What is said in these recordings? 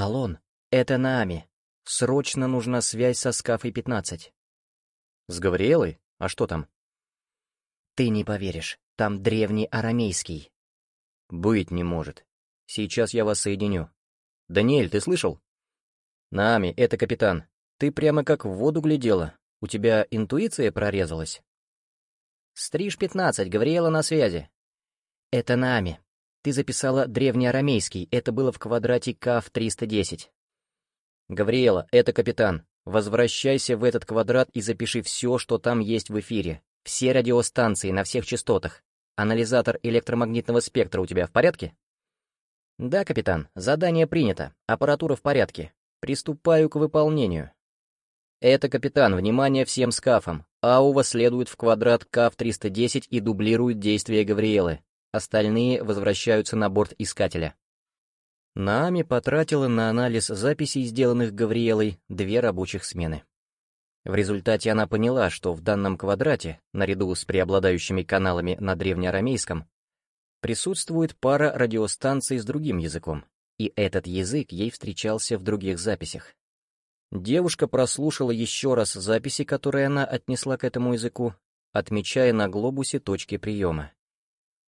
«Алон, это Наами. Срочно нужна связь со Скафой-15». «С Гавриэлой? А что там?» «Ты не поверишь, там древний арамейский». «Быть не может. Сейчас я вас соединю. Даниэль, ты слышал?» «Наами, это капитан. Ты прямо как в воду глядела. У тебя интуиция прорезалась?» «Стриж-15, Гавриэла на связи». «Это Наами. Ты записала древнеарамейский, это было в квадрате КАФ-310». «Гавриэла, это капитан. Возвращайся в этот квадрат и запиши все, что там есть в эфире. Все радиостанции на всех частотах. Анализатор электромагнитного спектра у тебя в порядке?» «Да, капитан, задание принято. Аппаратура в порядке. Приступаю к выполнению». «Это капитан, внимание всем скафам. Аува следует в квадрат КАФ-310 и дублирует действия Гавриэлы. Остальные возвращаются на борт Искателя». Наами потратила на анализ записей, сделанных Гавриэлой, две рабочих смены. В результате она поняла, что в данном квадрате, наряду с преобладающими каналами на древнеарамейском, присутствует пара радиостанций с другим языком, и этот язык ей встречался в других записях. Девушка прослушала еще раз записи, которые она отнесла к этому языку, отмечая на глобусе точки приема.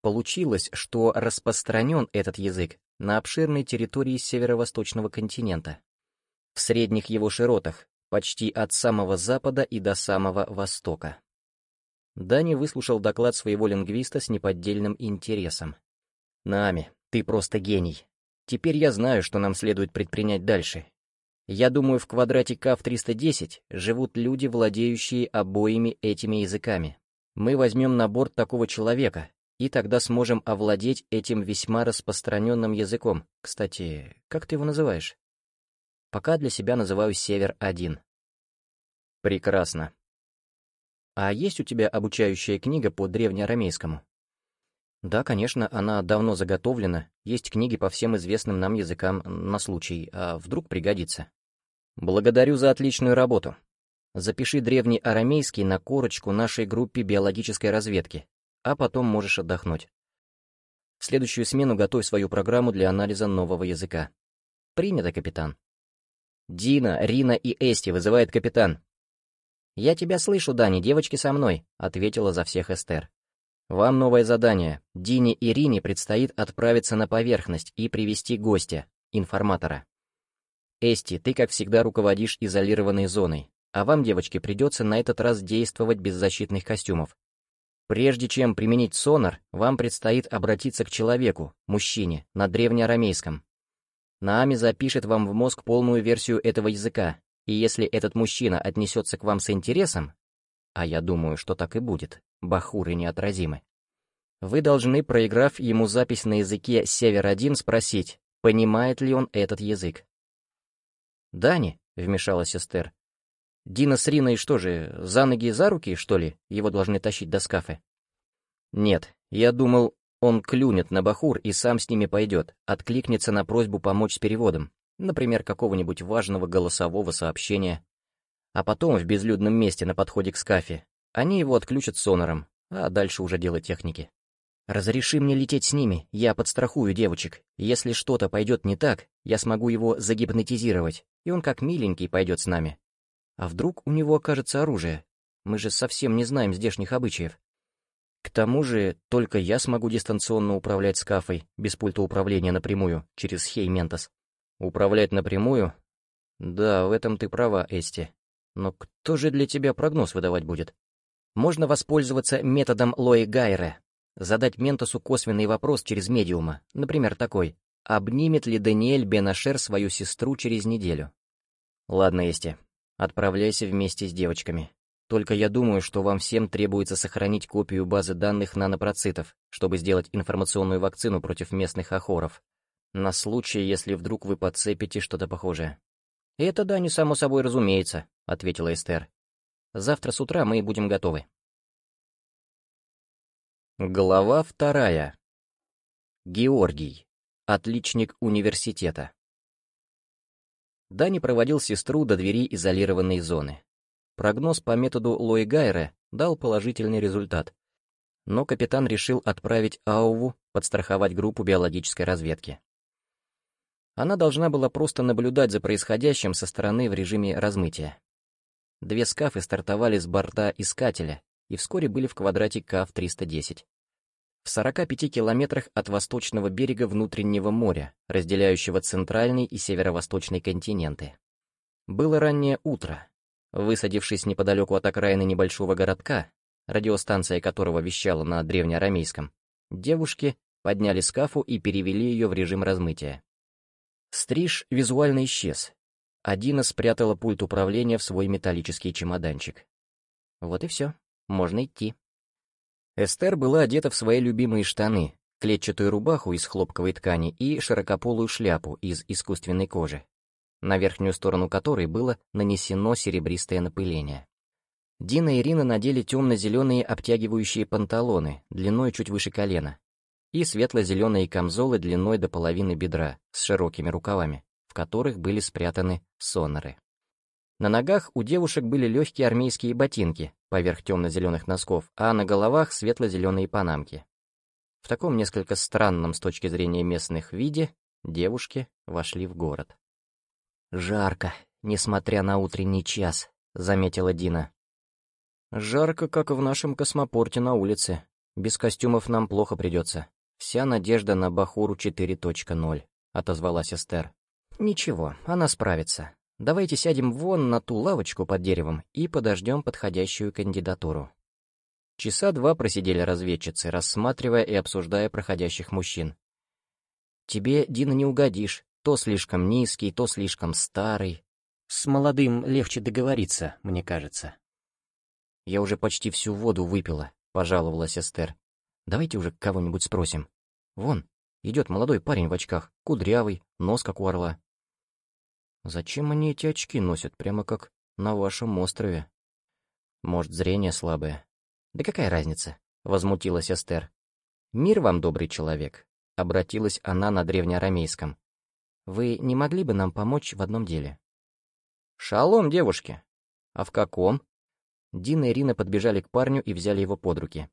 Получилось, что распространен этот язык на обширной территории северо-восточного континента, в средних его широтах, почти от самого запада и до самого востока. Дани выслушал доклад своего лингвиста с неподдельным интересом. «Нами, ты просто гений. Теперь я знаю, что нам следует предпринять дальше. Я думаю, в квадрате КАФ-310 живут люди, владеющие обоими этими языками. Мы возьмем на борт такого человека, и тогда сможем овладеть этим весьма распространенным языком. Кстати, как ты его называешь? Пока для себя называю Север-1. Прекрасно. А есть у тебя обучающая книга по древнеарамейскому? Да, конечно, она давно заготовлена, есть книги по всем известным нам языкам на случай, а вдруг пригодится. Благодарю за отличную работу. Запиши древний арамейский на корочку нашей группе биологической разведки а потом можешь отдохнуть. В следующую смену готовь свою программу для анализа нового языка. Принято, капитан. Дина, Рина и Эсти вызывает капитан. «Я тебя слышу, Дани, девочки со мной», — ответила за всех Эстер. «Вам новое задание. Дине и Рине предстоит отправиться на поверхность и привести гостя, информатора. Эсти, ты, как всегда, руководишь изолированной зоной, а вам, девочки, придется на этот раз действовать без защитных костюмов. Прежде чем применить сонар, вам предстоит обратиться к человеку, мужчине, на древнеарамейском. Наами запишет вам в мозг полную версию этого языка, и если этот мужчина отнесется к вам с интересом, а я думаю, что так и будет, бахуры неотразимы, вы должны, проиграв ему запись на языке Север-1, спросить, понимает ли он этот язык. «Дани», — вмешалась Эстер, Дина с Риной что же, за ноги и за руки, что ли, его должны тащить до скафы? Нет, я думал, он клюнет на Бахур и сам с ними пойдет, откликнется на просьбу помочь с переводом, например, какого-нибудь важного голосового сообщения. А потом в безлюдном месте на подходе к скафе они его отключат сонором, а дальше уже дело техники. «Разреши мне лететь с ними, я подстрахую девочек. Если что-то пойдет не так, я смогу его загипнотизировать, и он как миленький пойдет с нами. А вдруг у него окажется оружие? Мы же совсем не знаем здешних обычаев. К тому же, только я смогу дистанционно управлять скафой, без пульта управления напрямую, через Хей Ментос. Управлять напрямую? Да, в этом ты права, Эсти. Но кто же для тебя прогноз выдавать будет? Можно воспользоваться методом Лои Гайре. Задать Ментосу косвенный вопрос через медиума, например, такой. Обнимет ли Даниэль Бенашер свою сестру через неделю? Ладно, Эсти, Отправляйся вместе с девочками. Только я думаю, что вам всем требуется сохранить копию базы данных нанопроцитов, чтобы сделать информационную вакцину против местных охоров. На случай, если вдруг вы подцепите что-то похожее. «Это да, не само собой разумеется», — ответила Эстер. «Завтра с утра мы будем готовы». Глава вторая. Георгий. Отличник университета. Дани проводил сестру до двери изолированной зоны. Прогноз по методу Лои Гайре дал положительный результат. Но капитан решил отправить Ауву подстраховать группу биологической разведки. Она должна была просто наблюдать за происходящим со стороны в режиме размытия. Две скафы стартовали с борта искателя и вскоре были в квадрате КАФ-310. В 45 километрах от восточного берега внутреннего моря, разделяющего центральный и северо-восточный континенты. Было раннее утро. Высадившись неподалеку от окраины небольшого городка, радиостанция которого вещала на древнеарамейском, девушки подняли скафу и перевели ее в режим размытия. Стриж визуально исчез. Адина спрятала пульт управления в свой металлический чемоданчик. Вот и все, можно идти. Эстер была одета в свои любимые штаны, клетчатую рубаху из хлопковой ткани и широкополую шляпу из искусственной кожи, на верхнюю сторону которой было нанесено серебристое напыление. Дина и Ирина надели темно-зеленые обтягивающие панталоны, длиной чуть выше колена, и светло-зеленые камзолы длиной до половины бедра с широкими рукавами, в которых были спрятаны соноры. На ногах у девушек были легкие армейские ботинки поверх темно-зеленых носков, а на головах светло-зеленые панамки. В таком несколько странном с точки зрения местных виде девушки вошли в город. «Жарко, несмотря на утренний час», — заметила Дина. «Жарко, как в нашем космопорте на улице. Без костюмов нам плохо придется. Вся надежда на Бахуру 4.0», — отозвалась Эстер. «Ничего, она справится. Давайте сядем вон на ту лавочку под деревом и подождем подходящую кандидатуру. Часа два просидели разведчицы, рассматривая и обсуждая проходящих мужчин. Тебе, Дина, не угодишь. То слишком низкий, то слишком старый. С молодым легче договориться, мне кажется. Я уже почти всю воду выпила, пожаловалась Эстер. Давайте уже кого-нибудь спросим. Вон, идет молодой парень в очках, кудрявый, нос как у орла. Зачем они эти очки носят, прямо как на вашем острове? Может, зрение слабое? Да какая разница? Возмутилась Эстер. Мир вам, добрый человек. Обратилась она на древнеарамейском. Вы не могли бы нам помочь в одном деле? Шалом, девушки. А в каком? Дина и Ирина подбежали к парню и взяли его под руки.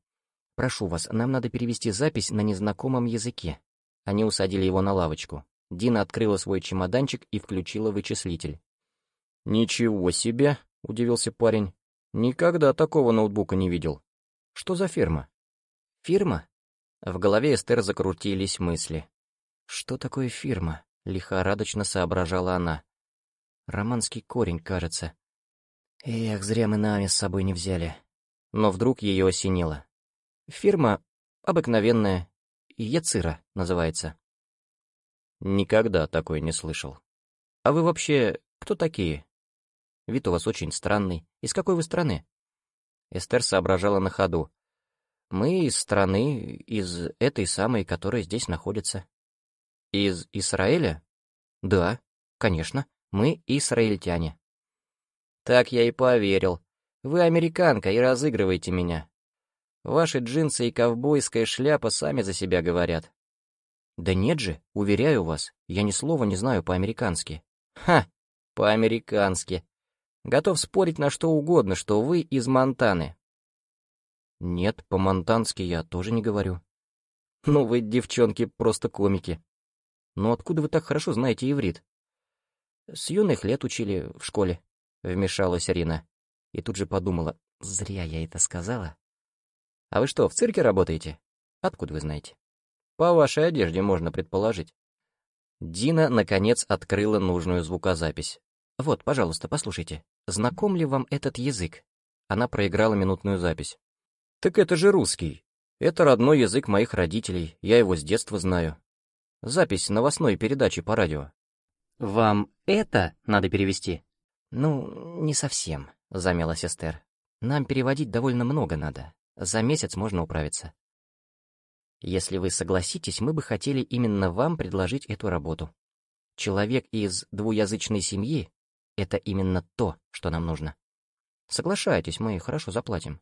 «Прошу вас, нам надо перевести запись на незнакомом языке». Они усадили его на лавочку. Дина открыла свой чемоданчик и включила вычислитель. «Ничего себе!» — удивился парень. «Никогда такого ноутбука не видел. Что за фирма?» «Фирма?» В голове Эстер закрутились мысли. «Что такое фирма?» — лихорадочно соображала она. «Романский корень, кажется». «Эх, зря мы нами с собой не взяли». Но вдруг ее осенило. «Фирма обыкновенная, Яцира называется». Никогда такой не слышал. А вы вообще кто такие? Вид у вас очень странный. Из какой вы страны? Эстер соображала на ходу. Мы из страны, из этой самой, которая здесь находится. Из Израиля? Да, конечно, мы израильтяне. Так я и поверил. Вы американка и разыгрываете меня. Ваши джинсы и ковбойская шляпа сами за себя говорят. «Да нет же, уверяю вас, я ни слова не знаю по-американски». «Ха! По-американски. Готов спорить на что угодно, что вы из Монтаны». «Нет, по-монтански я тоже не говорю». «Ну вы, девчонки, просто комики. Но откуда вы так хорошо знаете иврит?» «С юных лет учили в школе», — вмешалась Арина. И тут же подумала, зря я это сказала. «А вы что, в цирке работаете? Откуда вы знаете?» По вашей одежде можно предположить. Дина, наконец, открыла нужную звукозапись. «Вот, пожалуйста, послушайте. Знаком ли вам этот язык?» Она проиграла минутную запись. «Так это же русский. Это родной язык моих родителей, я его с детства знаю. Запись новостной передачи по радио». «Вам это надо перевести?» «Ну, не совсем», — замяла сестер. «Нам переводить довольно много надо. За месяц можно управиться. Если вы согласитесь, мы бы хотели именно вам предложить эту работу. Человек из двуязычной семьи — это именно то, что нам нужно. Соглашайтесь, мы хорошо заплатим.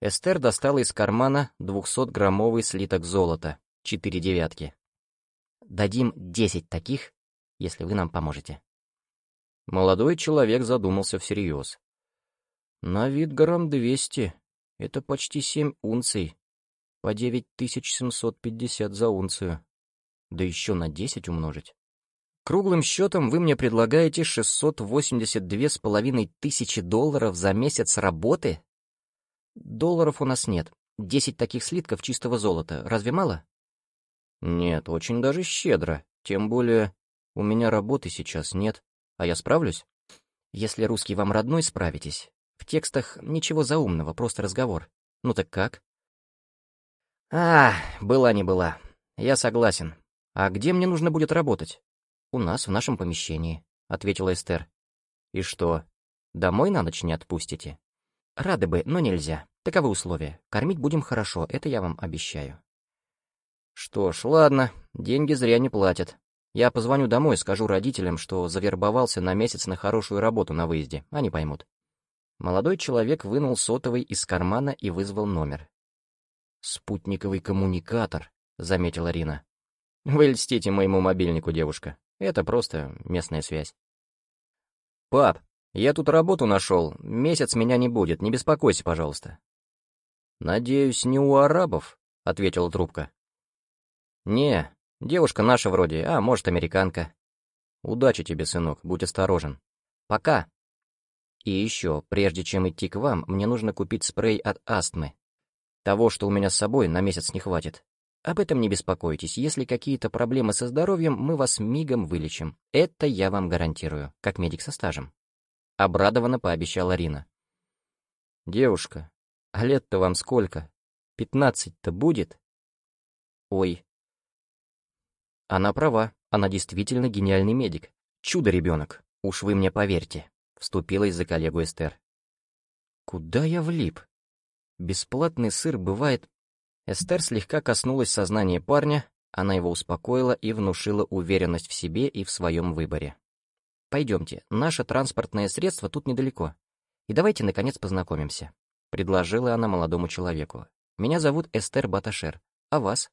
Эстер достала из кармана 200-граммовый слиток золота, четыре девятки. Дадим десять таких, если вы нам поможете. Молодой человек задумался всерьез. На вид грамм двести. Это почти семь унций. По 9750 за унцию. Да еще на 10 умножить. Круглым счетом вы мне предлагаете 682 с половиной тысячи долларов за месяц работы? Долларов у нас нет. Десять таких слитков чистого золота. Разве мало? Нет, очень даже щедро. Тем более, у меня работы сейчас нет. А я справлюсь? Если русский вам родной, справитесь. В текстах ничего заумного, просто разговор. Ну так как? А, была не была. Я согласен. А где мне нужно будет работать? У нас, в нашем помещении, ответила Эстер. И что, домой на ночь не отпустите? Рады бы, но нельзя. Таковы условия. Кормить будем хорошо, это я вам обещаю. Что ж, ладно, деньги зря не платят. Я позвоню домой, скажу родителям, что завербовался на месяц на хорошую работу на выезде. Они поймут. Молодой человек вынул сотовый из кармана и вызвал номер. «Спутниковый коммуникатор», — заметила Рина. «Вы льстите моему мобильнику, девушка. Это просто местная связь». «Пап, я тут работу нашел. Месяц меня не будет. Не беспокойся, пожалуйста». «Надеюсь, не у арабов?» — ответила трубка. «Не, девушка наша вроде, а может, американка. Удачи тебе, сынок, будь осторожен. Пока!» И еще, прежде чем идти к вам, мне нужно купить спрей от астмы. Того, что у меня с собой, на месяц не хватит. Об этом не беспокойтесь, если какие-то проблемы со здоровьем, мы вас мигом вылечим. Это я вам гарантирую, как медик со стажем. Обрадованно пообещала Рина. Девушка, а лет-то вам сколько? Пятнадцать-то будет? Ой. Она права, она действительно гениальный медик. Чудо-ребенок, уж вы мне поверьте. Вступилась за коллегу Эстер. «Куда я влип? Бесплатный сыр бывает...» Эстер слегка коснулась сознания парня, она его успокоила и внушила уверенность в себе и в своем выборе. «Пойдемте, наше транспортное средство тут недалеко. И давайте, наконец, познакомимся», — предложила она молодому человеку. «Меня зовут Эстер Баташер. А вас?»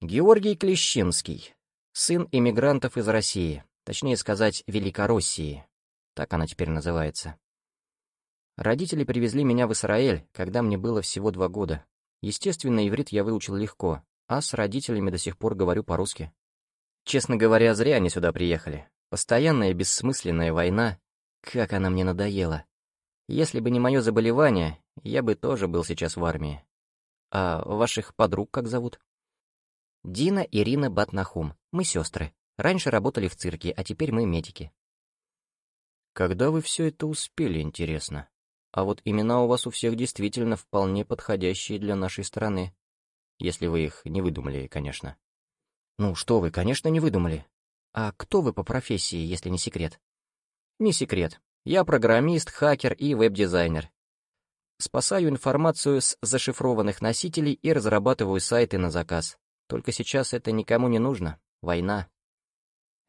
«Георгий Клещинский, сын иммигрантов из России, точнее сказать, Великороссии. Так она теперь называется. Родители привезли меня в Израиль, когда мне было всего два года. Естественно, иврит я выучил легко, а с родителями до сих пор говорю по-русски. Честно говоря, зря они сюда приехали. Постоянная бессмысленная война, как она мне надоела. Если бы не мое заболевание, я бы тоже был сейчас в армии. А ваших подруг как зовут? Дина Ирина Батнахум. Мы сестры. Раньше работали в цирке, а теперь мы медики. Когда вы все это успели, интересно? А вот имена у вас у всех действительно вполне подходящие для нашей страны. Если вы их не выдумали, конечно. Ну что вы, конечно, не выдумали. А кто вы по профессии, если не секрет? Не секрет. Я программист, хакер и веб-дизайнер. Спасаю информацию с зашифрованных носителей и разрабатываю сайты на заказ. Только сейчас это никому не нужно. Война.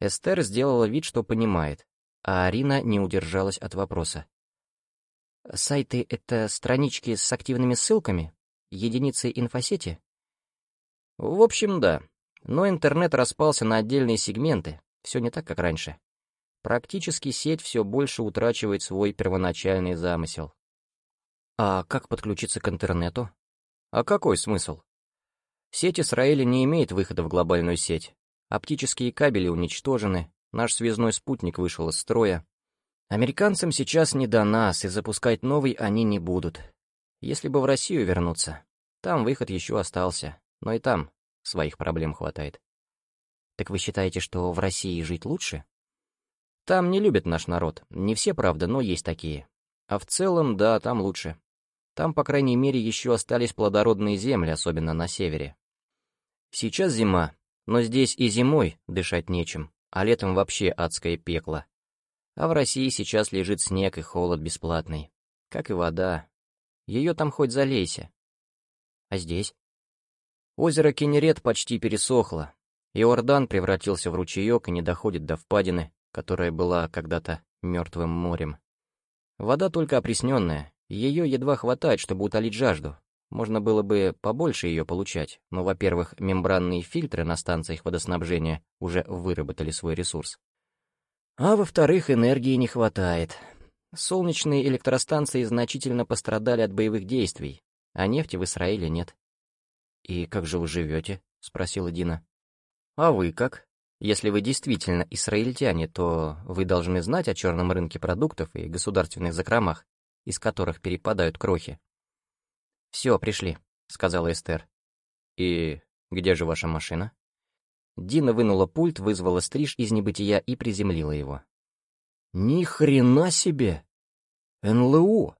Эстер сделала вид, что понимает а Арина не удержалась от вопроса. «Сайты — это странички с активными ссылками? Единицы инфосети?» «В общем, да. Но интернет распался на отдельные сегменты. Все не так, как раньше. Практически сеть все больше утрачивает свой первоначальный замысел. А как подключиться к интернету? А какой смысл? Сеть Израиля не имеет выхода в глобальную сеть. Оптические кабели уничтожены, Наш связной спутник вышел из строя. Американцам сейчас не до нас, и запускать новый они не будут. Если бы в Россию вернуться, там выход еще остался, но и там своих проблем хватает. Так вы считаете, что в России жить лучше? Там не любят наш народ, не все, правда, но есть такие. А в целом, да, там лучше. Там, по крайней мере, еще остались плодородные земли, особенно на севере. Сейчас зима, но здесь и зимой дышать нечем а летом вообще адское пекло. А в России сейчас лежит снег и холод бесплатный, как и вода. Ее там хоть залейся. А здесь? Озеро Кенерет почти пересохло. Иордан превратился в ручеек и не доходит до впадины, которая была когда-то мертвым морем. Вода только опресненная, ее едва хватает, чтобы утолить жажду, можно было бы побольше ее получать, но, во-первых, мембранные фильтры на станциях водоснабжения уже выработали свой ресурс. А во-вторых, энергии не хватает. Солнечные электростанции значительно пострадали от боевых действий, а нефти в Израиле нет. «И как же вы живете?» — спросила Дина. «А вы как?» Если вы действительно израильтяне, то вы должны знать о черном рынке продуктов и государственных закромах, из которых перепадают крохи. «Все, пришли», — сказала Эстер. «И где же ваша машина?» Дина вынула пульт, вызвала стриж из небытия и приземлила его. «Ни хрена себе! НЛО!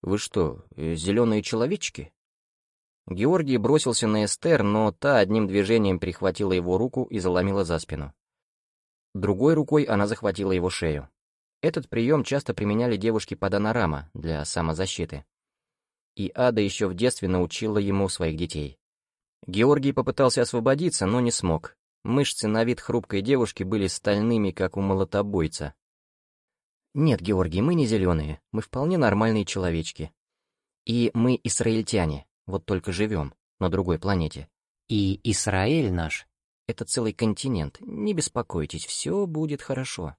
Вы что, э, зеленые человечки?» Георгий бросился на Эстер, но та одним движением перехватила его руку и заломила за спину. Другой рукой она захватила его шею. Этот прием часто применяли девушки Паданорама для самозащиты. И Ада еще в детстве научила ему своих детей. Георгий попытался освободиться, но не смог. Мышцы на вид хрупкой девушки были стальными, как у молотобойца. «Нет, Георгий, мы не зеленые, мы вполне нормальные человечки. И мы израильтяне, вот только живем на другой планете. И Израиль наш — это целый континент, не беспокойтесь, все будет хорошо».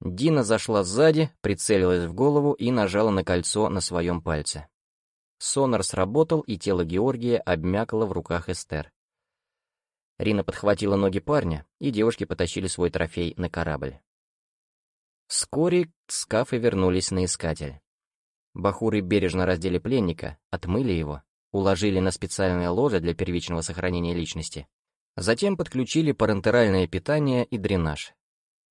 Дина зашла сзади, прицелилась в голову и нажала на кольцо на своем пальце. Сонар сработал, и тело Георгия обмякало в руках Эстер. Рина подхватила ноги парня, и девушки потащили свой трофей на корабль. Вскоре скафы вернулись на искатель. Бахуры бережно раздели пленника, отмыли его, уложили на специальное ложе для первичного сохранения личности. Затем подключили парентеральное питание и дренаж.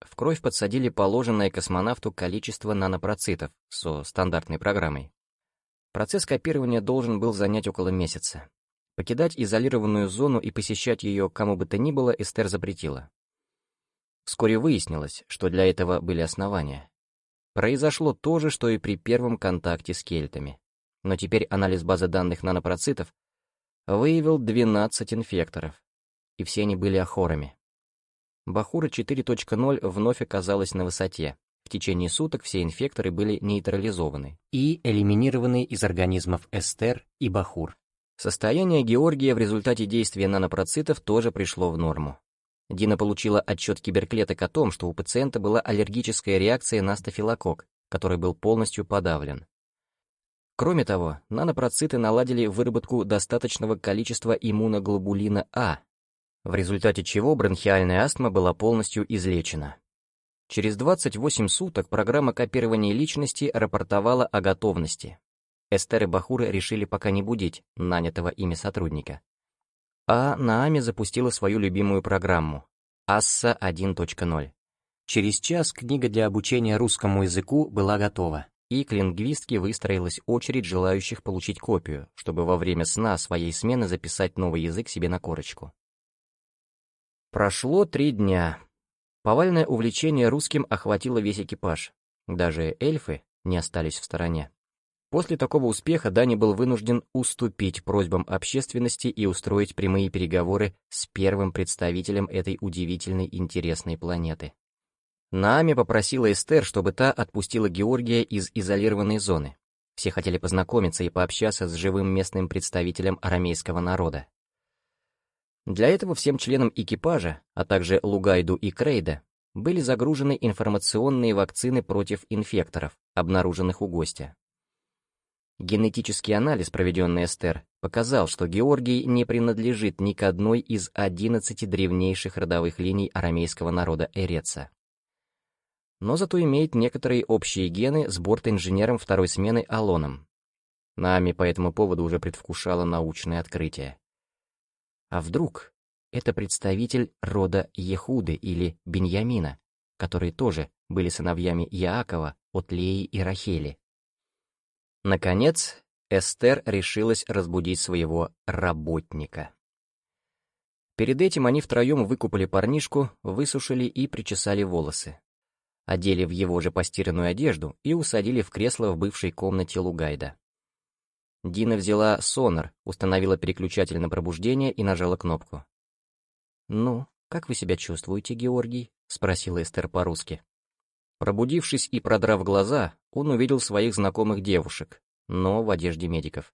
В кровь подсадили положенное космонавту количество нанопроцитов со стандартной программой. Процесс копирования должен был занять около месяца. Покидать изолированную зону и посещать ее кому бы то ни было Эстер запретила. Вскоре выяснилось, что для этого были основания. Произошло то же, что и при первом контакте с кельтами. Но теперь анализ базы данных нанопроцитов выявил 12 инфекторов, и все они были охорами. Бахура 4.0 вновь оказалась на высоте. В течение суток все инфекторы были нейтрализованы и элиминированы из организмов Эстер и Бахур. Состояние Георгия в результате действия нанопроцитов тоже пришло в норму. Дина получила отчет киберклеток о том, что у пациента была аллергическая реакция на стафилококк, который был полностью подавлен. Кроме того, нанопроциты наладили выработку достаточного количества иммуноглобулина А, в результате чего бронхиальная астма была полностью излечена. Через 28 суток программа копирования личности рапортовала о готовности. Эстер и Бахуры решили пока не будить нанятого ими сотрудника. А Наами запустила свою любимую программу Асса 1.0. Через час книга для обучения русскому языку была готова, и к лингвистке выстроилась очередь желающих получить копию, чтобы во время сна своей смены записать новый язык себе на корочку. Прошло три дня. Повальное увлечение русским охватило весь экипаж. Даже эльфы не остались в стороне. После такого успеха Дани был вынужден уступить просьбам общественности и устроить прямые переговоры с первым представителем этой удивительной интересной планеты. Наами попросила Эстер, чтобы та отпустила Георгия из изолированной зоны. Все хотели познакомиться и пообщаться с живым местным представителем арамейского народа. Для этого всем членам экипажа, а также Лугайду и Крейда, были загружены информационные вакцины против инфекторов, обнаруженных у гостя. Генетический анализ, проведенный Эстер, показал, что Георгий не принадлежит ни к одной из 11 древнейших родовых линий арамейского народа Эреца. Но зато имеет некоторые общие гены с бортинженером второй смены Алоном. Нами по этому поводу уже предвкушало научное открытие. А вдруг это представитель рода Ехуды или Беньямина, которые тоже были сыновьями Яакова от Леи и Рахели? Наконец, Эстер решилась разбудить своего работника. Перед этим они втроем выкупали парнишку, высушили и причесали волосы. Одели в его же постиранную одежду и усадили в кресло в бывшей комнате Лугайда. Дина взяла сонор, установила переключатель на пробуждение и нажала кнопку. «Ну, как вы себя чувствуете, Георгий?» — спросила Эстер по-русски. Пробудившись и продрав глаза, он увидел своих знакомых девушек, но в одежде медиков.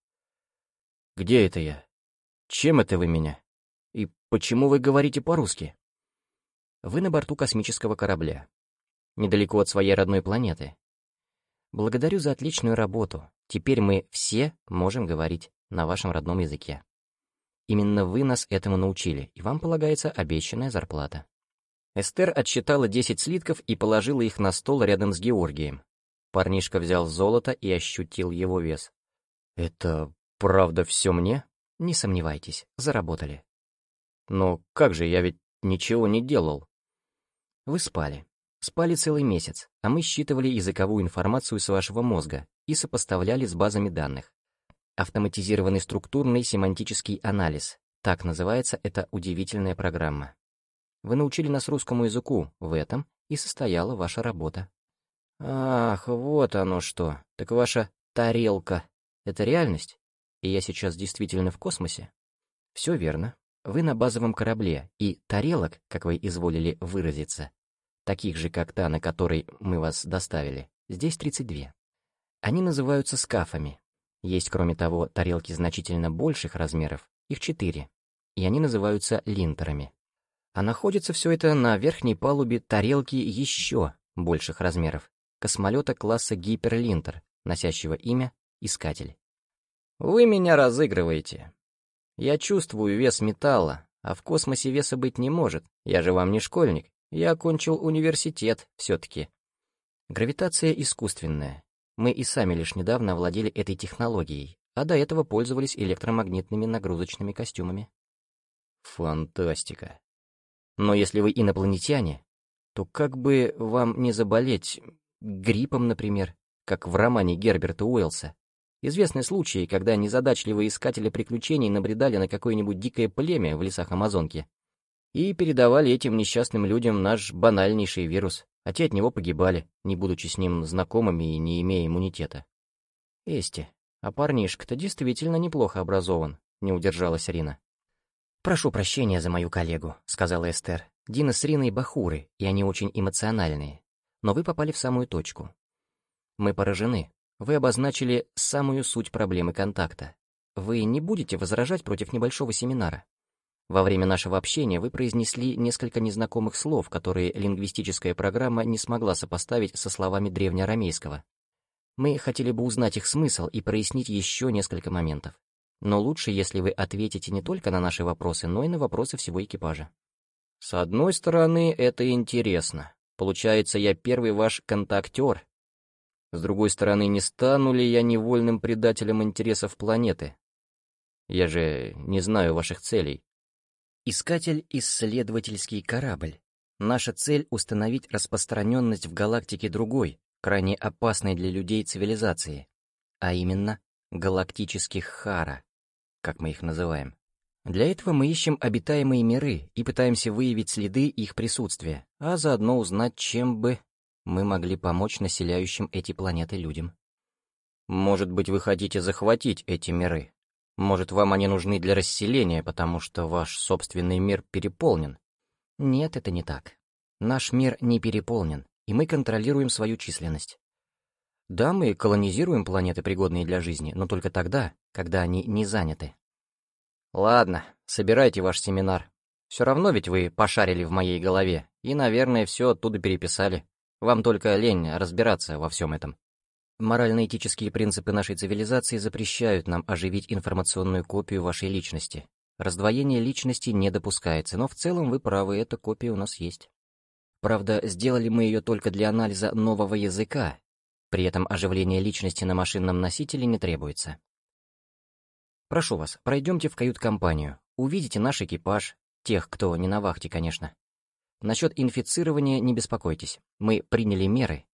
«Где это я? Чем это вы меня? И почему вы говорите по-русски?» «Вы на борту космического корабля, недалеко от своей родной планеты. Благодарю за отличную работу. Теперь мы все можем говорить на вашем родном языке. Именно вы нас этому научили, и вам полагается обещанная зарплата. Эстер отсчитала десять слитков и положила их на стол рядом с Георгием. Парнишка взял золото и ощутил его вес. «Это правда все мне?» «Не сомневайтесь, заработали». «Но как же, я ведь ничего не делал». «Вы спали. Спали целый месяц, а мы считывали языковую информацию с вашего мозга и сопоставляли с базами данных. Автоматизированный структурный семантический анализ. Так называется эта удивительная программа. Вы научили нас русскому языку, в этом и состояла ваша работа. Ах, вот оно что. Так ваша тарелка — это реальность? И я сейчас действительно в космосе? Все верно. Вы на базовом корабле, и тарелок, как вы изволили выразиться, таких же, как та, на которой мы вас доставили, здесь 32. Они называются скафами. Есть, кроме того, тарелки значительно больших размеров, их 4, и они называются линтерами. А находится все это на верхней палубе тарелки еще больших размеров, космолета класса Гиперлинтер, носящего имя «Искатель». Вы меня разыгрываете. Я чувствую вес металла, а в космосе веса быть не может. Я же вам не школьник. Я окончил университет все-таки. Гравитация искусственная. Мы и сами лишь недавно овладели этой технологией, а до этого пользовались электромагнитными нагрузочными костюмами. Фантастика. Но если вы инопланетяне, то как бы вам не заболеть гриппом, например, как в романе Герберта Уэллса? Известны случаи, когда незадачливые искатели приключений набредали на какое-нибудь дикое племя в лесах Амазонки и передавали этим несчастным людям наш банальнейший вирус, а те от него погибали, не будучи с ним знакомыми и не имея иммунитета. Эсти, а парнишка-то действительно неплохо образован, не удержалась Рина. «Прошу прощения за мою коллегу», — сказала Эстер. «Дина с Риной бахуры, и они очень эмоциональные. Но вы попали в самую точку. Мы поражены. Вы обозначили самую суть проблемы контакта. Вы не будете возражать против небольшого семинара. Во время нашего общения вы произнесли несколько незнакомых слов, которые лингвистическая программа не смогла сопоставить со словами древнеарамейского. Мы хотели бы узнать их смысл и прояснить еще несколько моментов. Но лучше, если вы ответите не только на наши вопросы, но и на вопросы всего экипажа. С одной стороны, это интересно. Получается, я первый ваш контактер. С другой стороны, не стану ли я невольным предателем интересов планеты? Я же не знаю ваших целей. Искатель-исследовательский корабль. Наша цель — установить распространенность в галактике другой, крайне опасной для людей цивилизации, а именно галактических Хара как мы их называем. Для этого мы ищем обитаемые миры и пытаемся выявить следы их присутствия, а заодно узнать, чем бы мы могли помочь населяющим эти планеты людям. Может быть, вы хотите захватить эти миры? Может, вам они нужны для расселения, потому что ваш собственный мир переполнен? Нет, это не так. Наш мир не переполнен, и мы контролируем свою численность. Да, мы колонизируем планеты, пригодные для жизни, но только тогда, когда они не заняты. Ладно, собирайте ваш семинар. Все равно ведь вы пошарили в моей голове и, наверное, все оттуда переписали. Вам только лень разбираться во всем этом. Морально-этические принципы нашей цивилизации запрещают нам оживить информационную копию вашей личности. Раздвоение личности не допускается, но в целом вы правы, эта копия у нас есть. Правда, сделали мы ее только для анализа нового языка, при этом оживление личности на машинном носителе не требуется. Прошу вас, пройдемте в кают-компанию, увидите наш экипаж, тех, кто не на вахте, конечно. Насчет инфицирования не беспокойтесь, мы приняли меры.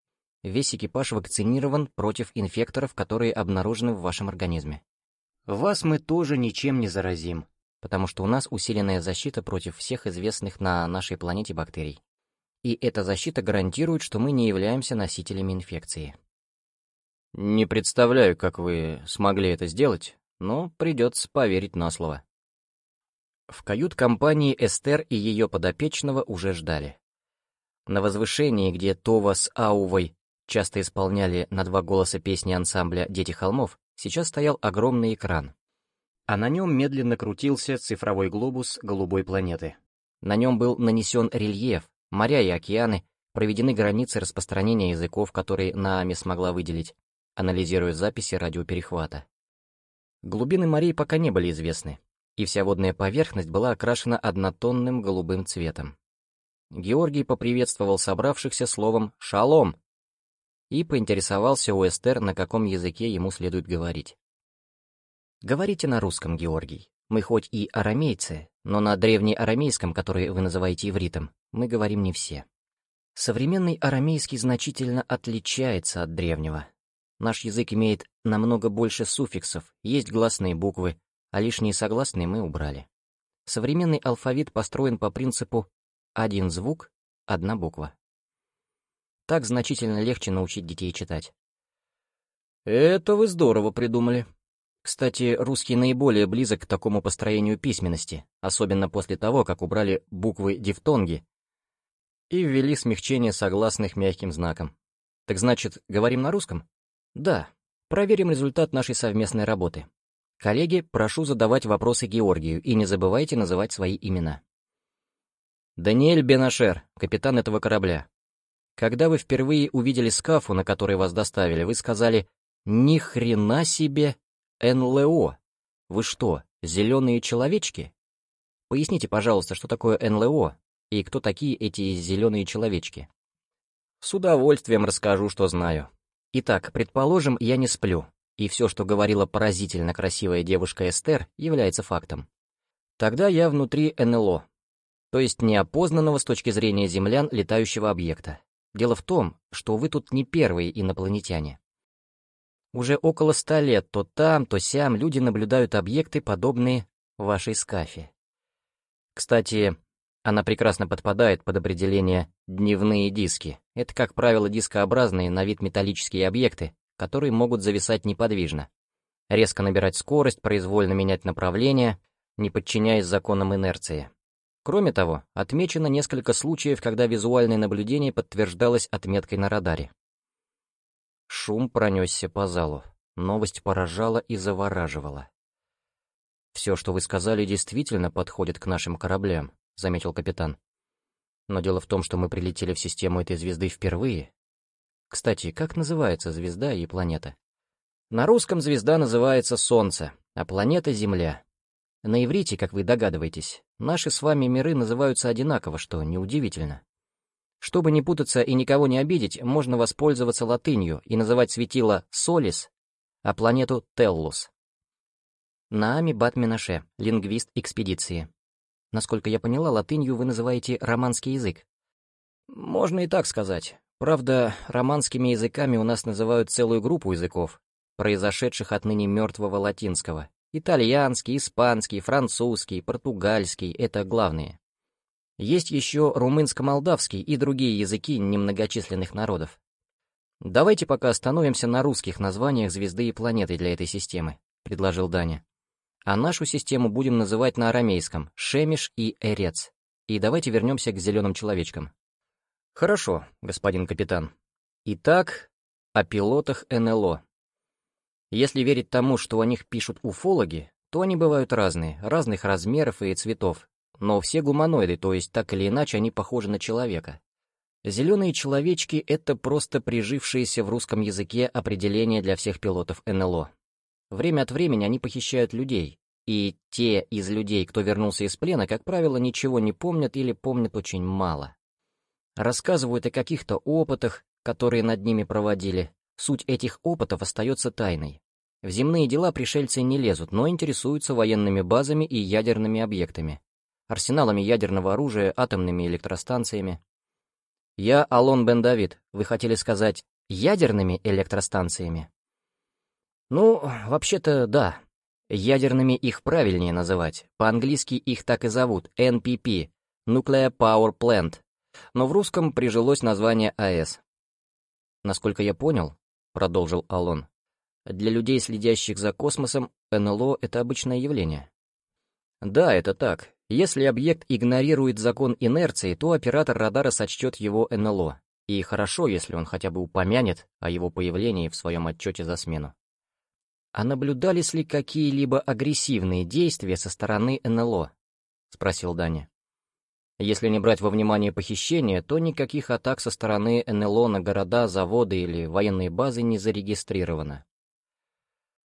Весь экипаж вакцинирован против инфекторов, которые обнаружены в вашем организме. Вас мы тоже ничем не заразим, потому что у нас усиленная защита против всех известных на нашей планете бактерий. И эта защита гарантирует, что мы не являемся носителями инфекции. Не представляю, как вы смогли это сделать, но придется поверить на слово. В кают-компании Эстер и ее подопечного уже ждали. На возвышении, где Това с Аувой часто исполняли на два голоса песни ансамбля «Дети холмов», сейчас стоял огромный экран. А на нем медленно крутился цифровой глобус голубой планеты. На нем был нанесен рельеф, моря и океаны, проведены границы распространения языков, которые Наами смогла выделить, анализируя записи радиоперехвата. Глубины морей пока не были известны, и вся водная поверхность была окрашена однотонным голубым цветом. Георгий поприветствовал собравшихся словом «шалом» и поинтересовался у Эстер, на каком языке ему следует говорить. «Говорите на русском, Георгий. Мы хоть и арамейцы, но на древнеарамейском, который вы называете ивритом, мы говорим не все. Современный арамейский значительно отличается от древнего. Наш язык имеет намного больше суффиксов, есть гласные буквы, а лишние согласные мы убрали. Современный алфавит построен по принципу «один звук, одна буква». Так значительно легче научить детей читать. «Это вы здорово придумали», кстати, русский наиболее близок к такому построению письменности, особенно после того, как убрали буквы дифтонги и ввели смягчение согласных мягким знаком. Так значит, говорим на русском? Да. Проверим результат нашей совместной работы. Коллеги, прошу задавать вопросы Георгию и не забывайте называть свои имена. Даниэль Бенашер, капитан этого корабля. Когда вы впервые увидели скафу, на который вас доставили, вы сказали «Ни хрена себе НЛО. Вы что, зеленые человечки? Поясните, пожалуйста, что такое НЛО и кто такие эти зеленые человечки? С удовольствием расскажу, что знаю. Итак, предположим, я не сплю, и все, что говорила поразительно красивая девушка Эстер, является фактом. Тогда я внутри НЛО, то есть неопознанного с точки зрения землян летающего объекта. Дело в том, что вы тут не первые инопланетяне. Уже около ста лет то там, то сям люди наблюдают объекты, подобные вашей скафе. Кстати, она прекрасно подпадает под определение «дневные диски». Это, как правило, дискообразные на вид металлические объекты, которые могут зависать неподвижно, резко набирать скорость, произвольно менять направление, не подчиняясь законам инерции. Кроме того, отмечено несколько случаев, когда визуальное наблюдение подтверждалось отметкой на радаре. Шум пронесся по залу. Новость поражала и завораживала. «Все, что вы сказали, действительно подходит к нашим кораблям», — заметил капитан. «Но дело в том, что мы прилетели в систему этой звезды впервые. Кстати, как называется звезда и планета?» «На русском звезда называется Солнце, а планета — Земля. На иврите, как вы догадываетесь, наши с вами миры называются одинаково, что неудивительно. Чтобы не путаться и никого не обидеть, можно воспользоваться латынью и называть светило «Солис», а планету «Теллус». Наами Батминаше, лингвист экспедиции. Насколько я поняла, латынью вы называете романский язык. Можно и так сказать. Правда, романскими языками у нас называют целую группу языков, произошедших от ныне мертвого латинского. Итальянский, испанский, французский, португальский — это главные. Есть еще румынско-молдавский и другие языки немногочисленных народов. «Давайте пока остановимся на русских названиях звезды и планеты для этой системы», — предложил Даня. «А нашу систему будем называть на арамейском — Шемиш и Эрец. И давайте вернемся к зеленым человечкам». «Хорошо, господин капитан. Итак, о пилотах НЛО. Если верить тому, что о них пишут уфологи, то они бывают разные, разных размеров и цветов, но все гуманоиды, то есть так или иначе они похожи на человека. Зеленые человечки — это просто прижившиеся в русском языке определение для всех пилотов НЛО. Время от времени они похищают людей, и те из людей, кто вернулся из плена, как правило, ничего не помнят или помнят очень мало. Рассказывают о каких-то опытах, которые над ними проводили. Суть этих опытов остается тайной. В земные дела пришельцы не лезут, но интересуются военными базами и ядерными объектами арсеналами ядерного оружия, атомными электростанциями. Я Алон Бен Давид. Вы хотели сказать ядерными электростанциями? Ну, вообще-то да. Ядерными их правильнее называть. По-английски их так и зовут — NPP — Nuclear Power Plant. Но в русском прижилось название АЭС. Насколько я понял, — продолжил Алон, — для людей, следящих за космосом, НЛО — это обычное явление. Да, это так. Если объект игнорирует закон инерции, то оператор радара сочтет его НЛО, и хорошо, если он хотя бы упомянет о его появлении в своем отчете за смену. «А наблюдались ли какие-либо агрессивные действия со стороны НЛО?» — спросил Даня. Если не брать во внимание похищения, то никаких атак со стороны НЛО на города, заводы или военные базы не зарегистрировано.